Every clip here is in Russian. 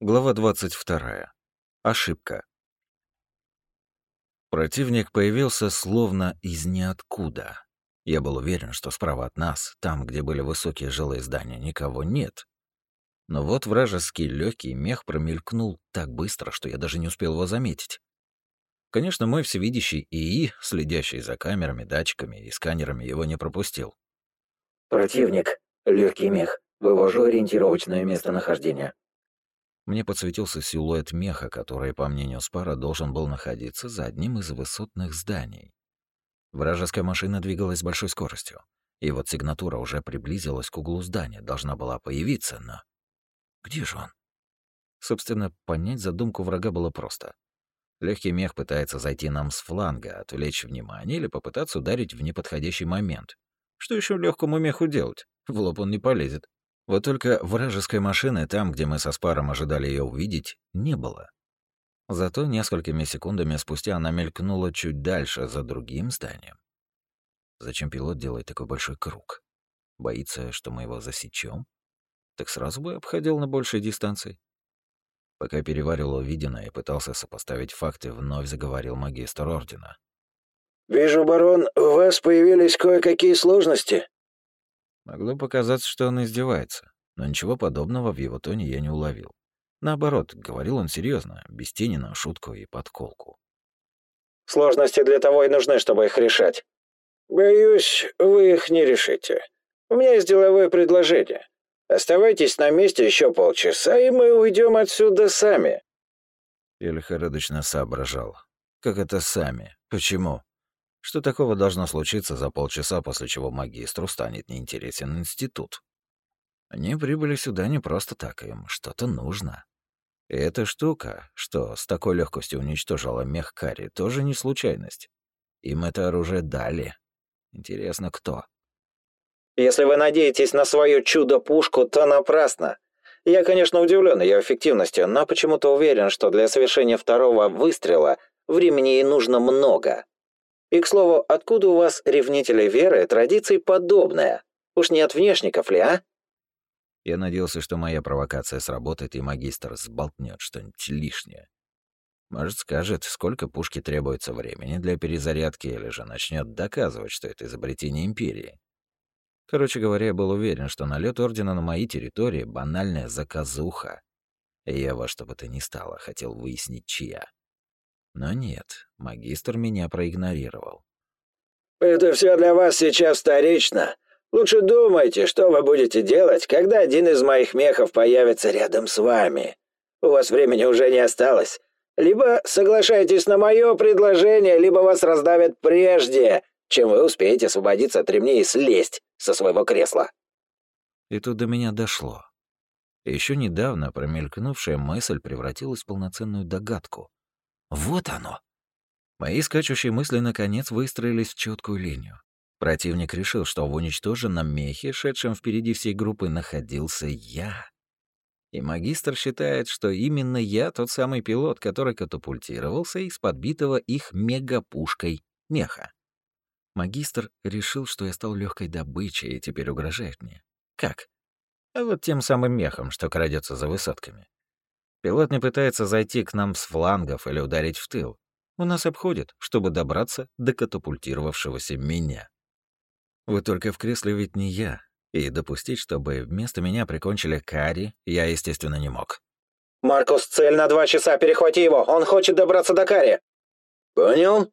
Глава 22. Ошибка. Противник появился словно из ниоткуда. Я был уверен, что справа от нас, там, где были высокие жилые здания, никого нет. Но вот вражеский легкий мех промелькнул так быстро, что я даже не успел его заметить. Конечно, мой всевидящий ИИ, следящий за камерами, датчиками и сканерами, его не пропустил. «Противник. Легкий мех. Вывожу ориентировочное местонахождение». Мне подсветился силуэт меха, который, по мнению Спара, должен был находиться за одним из высотных зданий. Вражеская машина двигалась с большой скоростью. И вот сигнатура уже приблизилась к углу здания, должна была появиться, но... Где же он? Собственно, понять задумку врага было просто. Легкий мех пытается зайти нам с фланга, отвлечь внимание или попытаться ударить в неподходящий момент. Что еще легкому меху делать? В лоб он не полезет. Вот только вражеской машины там, где мы со Спаром ожидали ее увидеть, не было. Зато несколькими секундами спустя она мелькнула чуть дальше, за другим зданием. Зачем пилот делает такой большой круг? Боится, что мы его засечем? Так сразу бы обходил на большей дистанции. Пока переваривал увиденное и пытался сопоставить факты, вновь заговорил магистр Ордена. «Вижу, барон, у вас появились кое-какие сложности. Могло показаться, что он издевается, но ничего подобного в его тоне я не уловил. Наоборот, говорил он серьезно, без тени на шутку и подколку. «Сложности для того и нужны, чтобы их решать. Боюсь, вы их не решите. У меня есть деловое предложение. Оставайтесь на месте еще полчаса, и мы уйдем отсюда сами». Я лихорадочно соображал. «Как это сами? Почему?» Что такого должно случиться за полчаса, после чего магистру станет неинтересен институт? Они прибыли сюда не просто так, им что-то нужно. И эта штука, что с такой легкостью уничтожила мех Кари, тоже не случайность. Им это оружие дали. Интересно, кто? Если вы надеетесь на свою чудо-пушку, то напрасно. Я, конечно, удивлен ее эффективностью, но почему-то уверен, что для совершения второго выстрела времени ей нужно много. И, к слову, откуда у вас, ревнители веры, традиций подобная? Уж не от внешников ли, а? Я надеялся, что моя провокация сработает, и магистр сболтнет что-нибудь лишнее. Может, скажет, сколько пушки требуется времени для перезарядки, или же начнет доказывать, что это изобретение Империи. Короче говоря, я был уверен, что налет Ордена на моей территории — банальная заказуха. И я во что бы то ни стало хотел выяснить, чья. Но нет, магистр меня проигнорировал. «Это все для вас сейчас вторично. Лучше думайте, что вы будете делать, когда один из моих мехов появится рядом с вами. У вас времени уже не осталось. Либо соглашайтесь на мое предложение, либо вас раздавят прежде, чем вы успеете освободиться от ремней и слезть со своего кресла». И тут до меня дошло. Еще недавно промелькнувшая мысль превратилась в полноценную догадку. Вот оно. Мои скачущие мысли наконец выстроились в четкую линию. Противник решил, что в уничтоженном мехе, шедшем впереди всей группы, находился я. И магистр считает, что именно я тот самый пилот, который катапультировался из подбитого их мегапушкой меха. Магистр решил, что я стал легкой добычей и теперь угрожает мне. Как? А вот тем самым мехом, что крадется за высотками. Пилот не пытается зайти к нам с флангов или ударить в тыл. У нас обходит, чтобы добраться до катапультировавшегося меня. Вы только в кресле ведь не я. И допустить, чтобы вместо меня прикончили Кари, я, естественно, не мог. «Маркус, цель на два часа, перехвати его! Он хочет добраться до Кари!» «Понял?»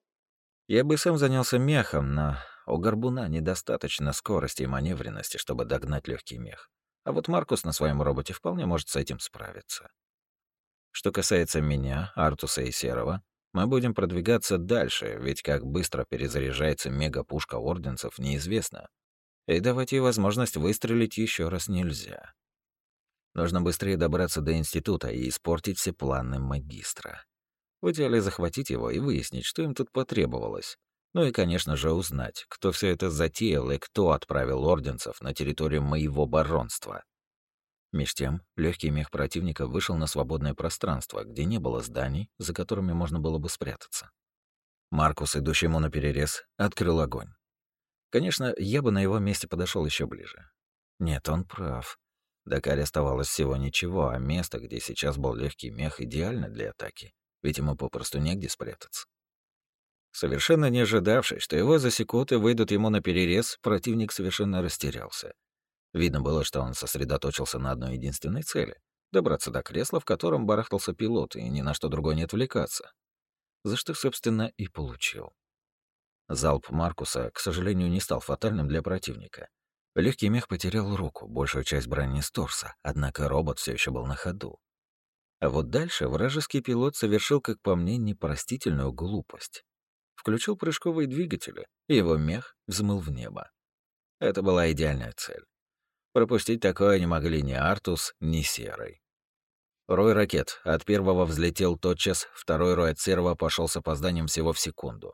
Я бы сам занялся мехом, но у Горбуна недостаточно скорости и маневренности, чтобы догнать легкий мех. А вот Маркус на своем роботе вполне может с этим справиться. Что касается меня, Артуса и Серого, мы будем продвигаться дальше, ведь как быстро перезаряжается мегапушка орденцев, неизвестно. И давать ей возможность выстрелить еще раз нельзя. Нужно быстрее добраться до института и испортить все планы магистра. В идеале захватить его и выяснить, что им тут потребовалось. Ну и, конечно же, узнать, кто все это затеял и кто отправил орденцев на территорию моего баронства. Меж тем, легкий мех противника вышел на свободное пространство, где не было зданий, за которыми можно было бы спрятаться. Маркус, идущий ему на перерез, открыл огонь. Конечно, я бы на его месте подошел еще ближе. Нет, он прав. До Кари оставалось всего ничего, а место, где сейчас был легкий мех, идеально для атаки, ведь ему попросту негде спрятаться. Совершенно не ожидавший, что его засекут и выйдут ему на перерез, противник совершенно растерялся. Видно было, что он сосредоточился на одной единственной цели — добраться до кресла, в котором барахтался пилот, и ни на что другое не отвлекаться. За что, собственно, и получил. Залп Маркуса, к сожалению, не стал фатальным для противника. Легкий мех потерял руку, большую часть брони с торса, однако робот все еще был на ходу. А вот дальше вражеский пилот совершил, как по мне, непростительную глупость. Включил прыжковые двигатели, и его мех взмыл в небо. Это была идеальная цель. Пропустить такое не могли ни Артус, ни Серый. Рой ракет от первого взлетел тотчас, второй рой от серого пошел с опозданием всего в секунду.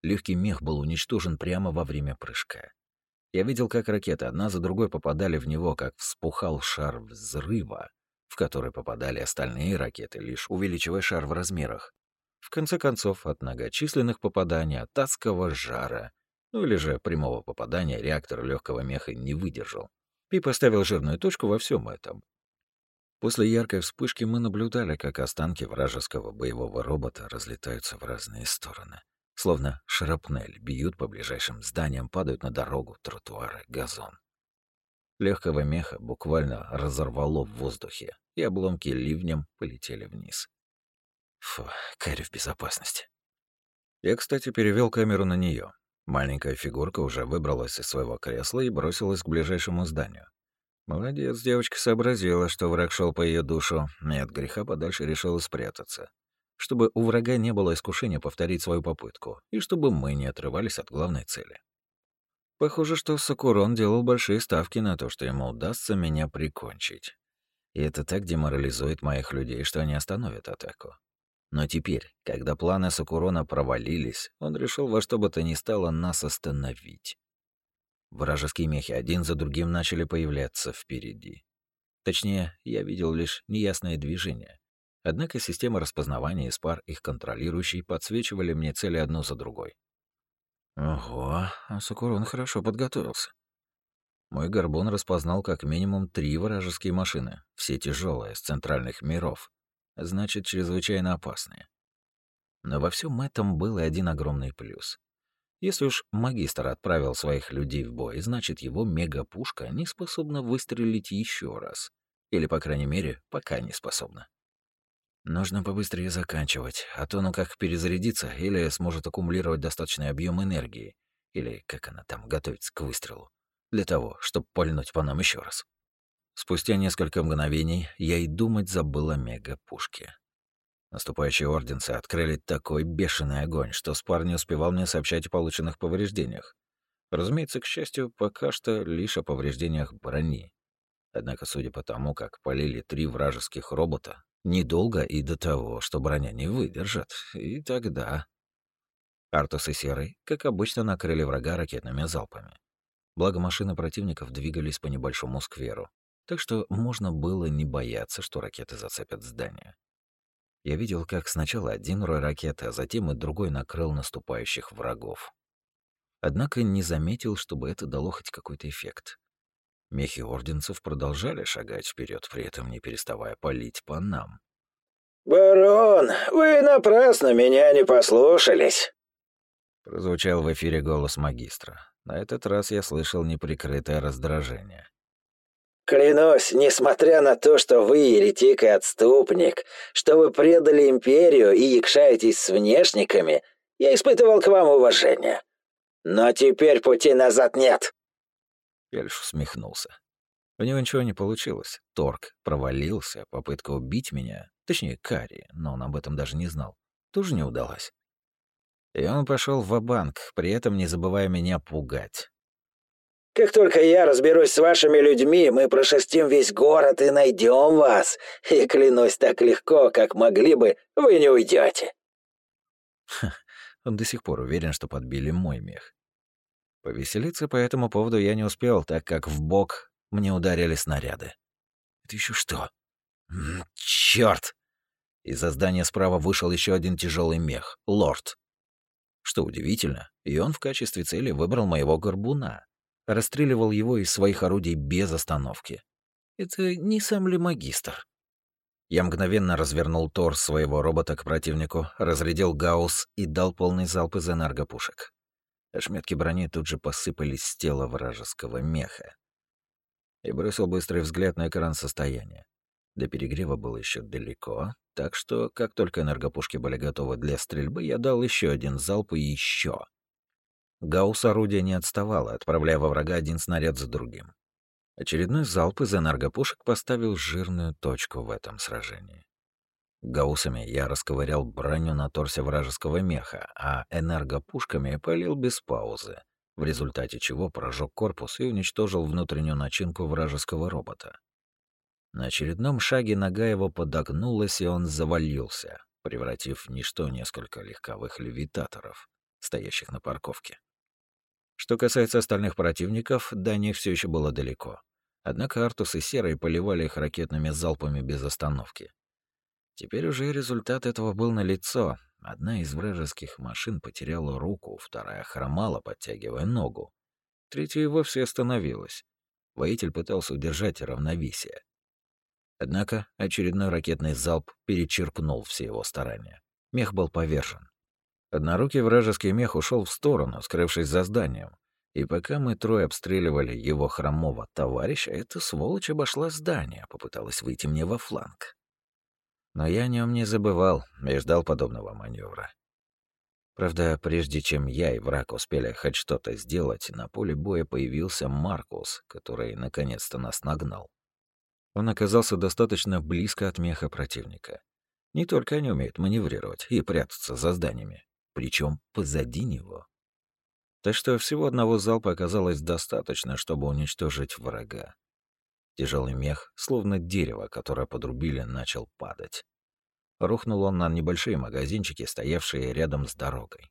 Легкий мех был уничтожен прямо во время прыжка. Я видел, как ракеты одна за другой попадали в него, как вспухал шар взрыва, в который попадали остальные ракеты, лишь увеличивая шар в размерах. В конце концов, от многочисленных попаданий, от адского жара, ну или же прямого попадания реактор легкого меха не выдержал. И поставил жирную точку во всем этом. После яркой вспышки мы наблюдали, как останки вражеского боевого робота разлетаются в разные стороны. Словно шрапнель, бьют по ближайшим зданиям, падают на дорогу, тротуары, газон. Легкого меха буквально разорвало в воздухе, и обломки ливнем полетели вниз. Фу, Кэрри в безопасности. Я, кстати, перевел камеру на нее. Маленькая фигурка уже выбралась из своего кресла и бросилась к ближайшему зданию. Молодец, девочка сообразила, что враг шел по ее душу, и от греха подальше решила спрятаться чтобы у врага не было искушения повторить свою попытку, и чтобы мы не отрывались от главной цели. Похоже, что Сакурон делал большие ставки на то, что ему удастся меня прикончить. И это так деморализует моих людей, что они остановят атаку. Но теперь, когда планы Сакурона провалились, он решил во что бы то ни стало нас остановить. Вражеские мехи один за другим начали появляться впереди. Точнее, я видел лишь неясное движение, Однако система распознавания из пар, их контролирующей, подсвечивали мне цели одну за другой. Ого, а хорошо подготовился. Мой горбун распознал как минимум три вражеские машины, все тяжелые, с центральных миров, значит, чрезвычайно опасные. Но во всем этом был и один огромный плюс. Если уж магистр отправил своих людей в бой, значит, его мегапушка не способна выстрелить еще раз. Или, по крайней мере, пока не способна. Нужно побыстрее заканчивать, а то ну как перезарядиться или сможет аккумулировать достаточный объем энергии, или как она там готовится к выстрелу, для того, чтобы пальнуть по нам еще раз. Спустя несколько мгновений я и думать забыл о мега-пушке. Наступающие орденцы открыли такой бешеный огонь, что Спар не успевал мне сообщать о полученных повреждениях. Разумеется, к счастью, пока что лишь о повреждениях брони. Однако, судя по тому, как полили три вражеских робота, Недолго и до того, что броня не выдержит. И тогда... Артус и Серый, как обычно, накрыли врага ракетными залпами. Благо машины противников двигались по небольшому скверу, так что можно было не бояться, что ракеты зацепят здание. Я видел, как сначала один рой ракет, а затем и другой накрыл наступающих врагов. Однако не заметил, чтобы это дало хоть какой-то эффект. Мехи орденцев продолжали шагать вперед, при этом не переставая палить по нам. «Барон, вы напрасно меня не послушались!» Прозвучал в эфире голос магистра. На этот раз я слышал неприкрытое раздражение. «Клянусь, несмотря на то, что вы еретик и отступник, что вы предали империю и якшаетесь с внешниками, я испытывал к вам уважение. Но теперь пути назад нет!» Эльф усмехнулся. У него ничего не получилось. Торг провалился, попытка убить меня, точнее, Кари, но он об этом даже не знал, тоже не удалась. И он пошел в банк при этом не забывая меня пугать. «Как только я разберусь с вашими людьми, мы прошерстим весь город и найдем вас. И клянусь так легко, как могли бы, вы не уйдете. Он до сих пор уверен, что подбили мой мех. Повеселиться по этому поводу я не успел, так как в бок мне ударили снаряды. Это еще что? Черт! Из-за здания справа вышел еще один тяжелый мех — лорд. Что удивительно, и он в качестве цели выбрал моего горбуна. Расстреливал его из своих орудий без остановки. Это не сам ли магистр? Я мгновенно развернул торс своего робота к противнику, разрядил гаусс и дал полный залп из энергопушек. Ошметки брони тут же посыпались с тела вражеского меха. И бросил быстрый взгляд на экран состояния. До перегрева было еще далеко, так что, как только энергопушки были готовы для стрельбы, я дал еще один залп и еще. Гаусс орудия не отставало, отправляя во врага один снаряд за другим. Очередной залп из энергопушек поставил жирную точку в этом сражении. Гаусами я расковырял броню на торсе вражеского меха, а энергопушками полил без паузы, в результате чего прожег корпус и уничтожил внутреннюю начинку вражеского робота. На очередном шаге нога его подогнулась, и он завалился, превратив в ничто несколько легковых левитаторов, стоящих на парковке. Что касается остальных противников, до них все еще было далеко. Однако Артус и Серый поливали их ракетными залпами без остановки. Теперь уже результат этого был налицо. Одна из вражеских машин потеряла руку, вторая хромала, подтягивая ногу. Третья и вовсе остановилась. Воитель пытался удержать равновесие. Однако очередной ракетный залп перечеркнул все его старания. Мех был повержен. Однорукий вражеский мех ушел в сторону, скрывшись за зданием. И пока мы трое обстреливали его хромого товарища, эта сволочь обошла здание, попыталась выйти мне во фланг. Но я о нем не забывал и ждал подобного маневра. Правда, прежде чем я и враг успели хоть что-то сделать, на поле боя появился Маркус, который наконец-то нас нагнал. Он оказался достаточно близко от меха противника. Не только они умеют маневрировать и прятаться за зданиями, причем позади него. Так что всего одного залпа оказалось достаточно, чтобы уничтожить врага. Тяжелый мех, словно дерево, которое подрубили, начал падать. Рухнул он на небольшие магазинчики, стоявшие рядом с дорогой.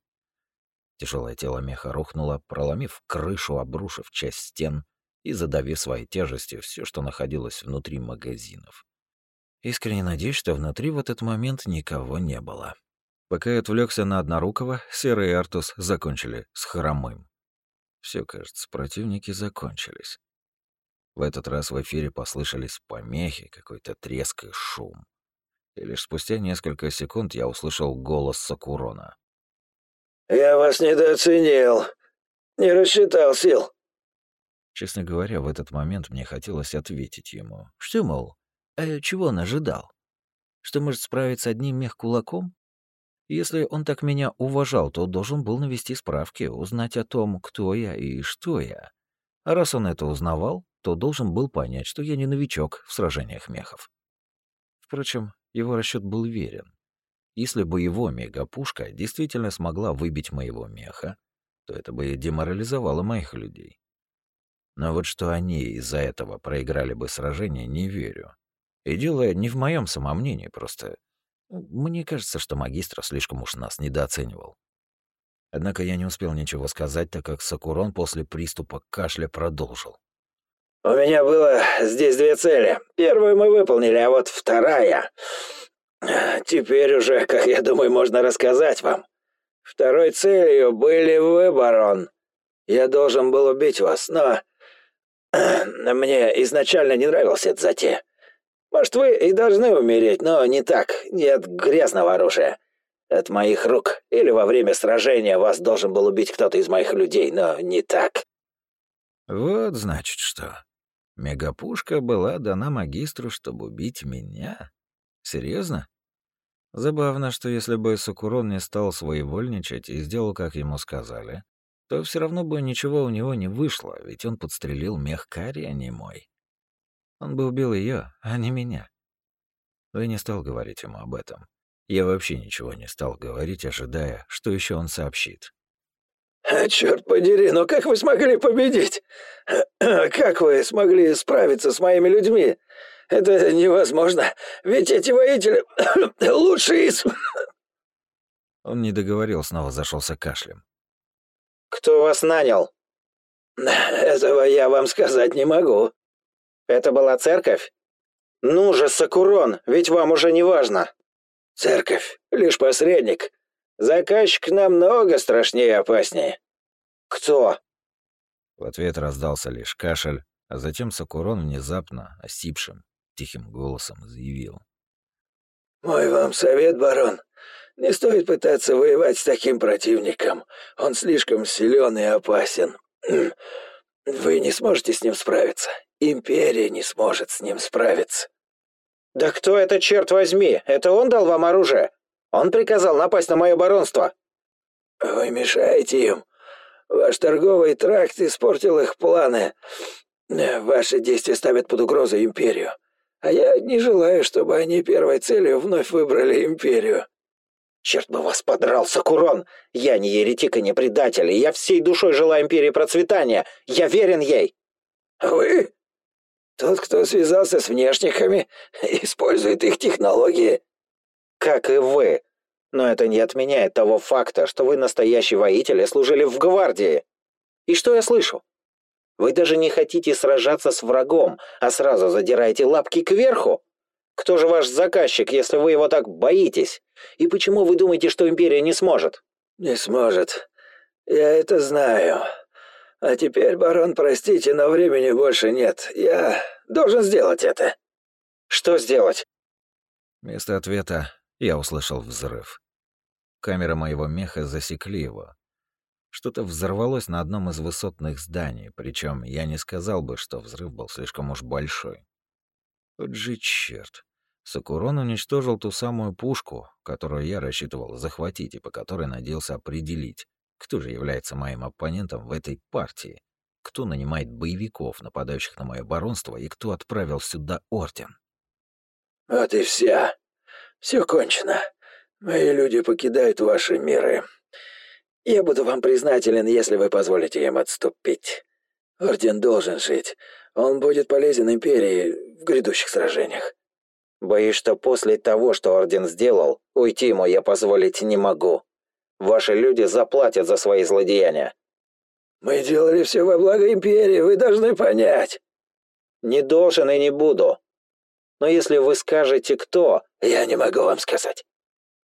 Тяжелое тело меха рухнуло, проломив крышу, обрушив часть стен и задавив своей тяжестью все, что находилось внутри магазинов. Искренне надеюсь, что внутри в этот момент никого не было. Пока я отвлекся на однорукого, Серый и Артус закончили с хромым. Все, кажется, противники закончились. В этот раз в эфире послышались помехи, какой-то треск и шум. И лишь спустя несколько секунд я услышал голос Сакурона. «Я вас недооценил. Не рассчитал сил». Честно говоря, в этот момент мне хотелось ответить ему. Что, мол, а чего он ожидал? Что может справиться одним мех кулаком? Если он так меня уважал, то должен был навести справки, узнать о том, кто я и что я. А раз он это узнавал, то должен был понять, что я не новичок в сражениях мехов. Впрочем, его расчет был верен. Если бы его мегапушка действительно смогла выбить моего меха, то это бы деморализовало моих людей. Но вот что они из-за этого проиграли бы сражение, не верю. И дело не в моем самомнении, просто мне кажется, что магистр слишком уж нас недооценивал. Однако я не успел ничего сказать, так как Сакурон после приступа кашля продолжил. «У меня было здесь две цели. Первую мы выполнили, а вот вторая... Теперь уже, как я думаю, можно рассказать вам. Второй целью были вы, барон. Я должен был убить вас, но... Мне изначально не нравился этот затея. Может, вы и должны умереть, но не так, нет грязного оружия. От моих рук. Или во время сражения вас должен был убить кто-то из моих людей, но не так. Вот значит что. Мегапушка была дана магистру, чтобы убить меня? Серьезно? Забавно, что если бы Сакурон не стал своевольничать и сделал, как ему сказали, то все равно бы ничего у него не вышло, ведь он подстрелил мех Кари, а не мой. Он бы убил ее, а не меня. Но я не стал говорить ему об этом. Я вообще ничего не стал говорить, ожидая, что еще он сообщит. А, «Черт подери, но как вы смогли победить? Как вы смогли справиться с моими людьми? Это невозможно, ведь эти воители лучшие из...» Он не договорил, снова зашелся кашлем. «Кто вас нанял?» «Этого я вам сказать не могу. Это была церковь? Ну же, Сакурон, ведь вам уже не важно. Церковь, лишь посредник. Заказчик намного страшнее и опаснее. Кто? В ответ раздался лишь кашель, А затем Сакурон внезапно, осипшим, тихим голосом заявил. «Мой вам совет, барон. Не стоит пытаться воевать с таким противником. Он слишком силен и опасен. Вы не сможете с ним справиться. Империя не сможет с ним справиться». «Да кто это, черт возьми? Это он дал вам оружие? Он приказал напасть на мое баронство». «Вы мешаете им. Ваш торговый тракт испортил их планы. Ваши действия ставят под угрозу империю. А я не желаю, чтобы они первой целью вновь выбрали империю». «Черт бы вас подрал, Сакурон! Я не еретик и не предатель, и я всей душой желаю империи процветания. Я верен ей!» «Вы? Тот, кто связался с внешниками, использует их технологии?» «Как и вы. Но это не отменяет того факта, что вы настоящий воитель и служили в гвардии. И что я слышу? Вы даже не хотите сражаться с врагом, а сразу задираете лапки кверху? Кто же ваш заказчик, если вы его так боитесь? И почему вы думаете, что Империя не сможет?» «Не сможет. Я это знаю. А теперь, барон, простите, но времени больше нет. Я должен сделать это». «Что сделать?» Вместо ответа я услышал взрыв. Камеры моего меха засекли его, что-то взорвалось на одном из высотных зданий, причем я не сказал бы, что взрыв был слишком уж большой. Вот же черт. Сакурон уничтожил ту самую пушку, которую я рассчитывал захватить и по которой надеялся определить, кто же является моим оппонентом в этой партии, кто нанимает боевиков, нападающих на мое баронство, и кто отправил сюда орден. «Вот и вся. Все кончено. Мои люди покидают ваши миры. Я буду вам признателен, если вы позволите им отступить. Орден должен жить. Он будет полезен Империи в грядущих сражениях». «Боюсь, что после того, что Орден сделал, уйти ему я позволить не могу. Ваши люди заплатят за свои злодеяния». «Мы делали все во благо Империи, вы должны понять». «Не должен и не буду. Но если вы скажете, кто...» «Я не могу вам сказать.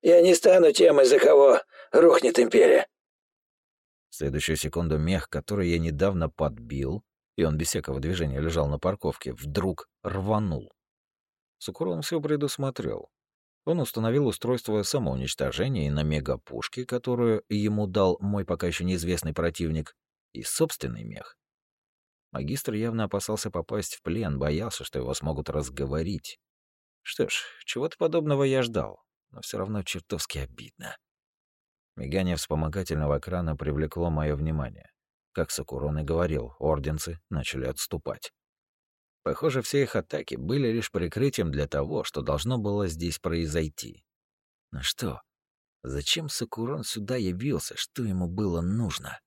Я не стану тем, из-за кого рухнет Империя. В следующую секунду мех, который я недавно подбил, и он без всякого движения лежал на парковке, вдруг рванул. Сукурон все предусмотрел. Он установил устройство самоуничтожения на мегапушке, которую ему дал мой пока еще неизвестный противник, и собственный мех. Магистр явно опасался попасть в плен, боялся, что его смогут разговорить. Что ж, чего-то подобного я ждал, но все равно чертовски обидно. Мигание вспомогательного экрана привлекло мое внимание. Как Сакурон и говорил, орденцы начали отступать. Похоже, все их атаки были лишь прикрытием для того, что должно было здесь произойти. Но что? Зачем Сакурон сюда явился? Что ему было нужно?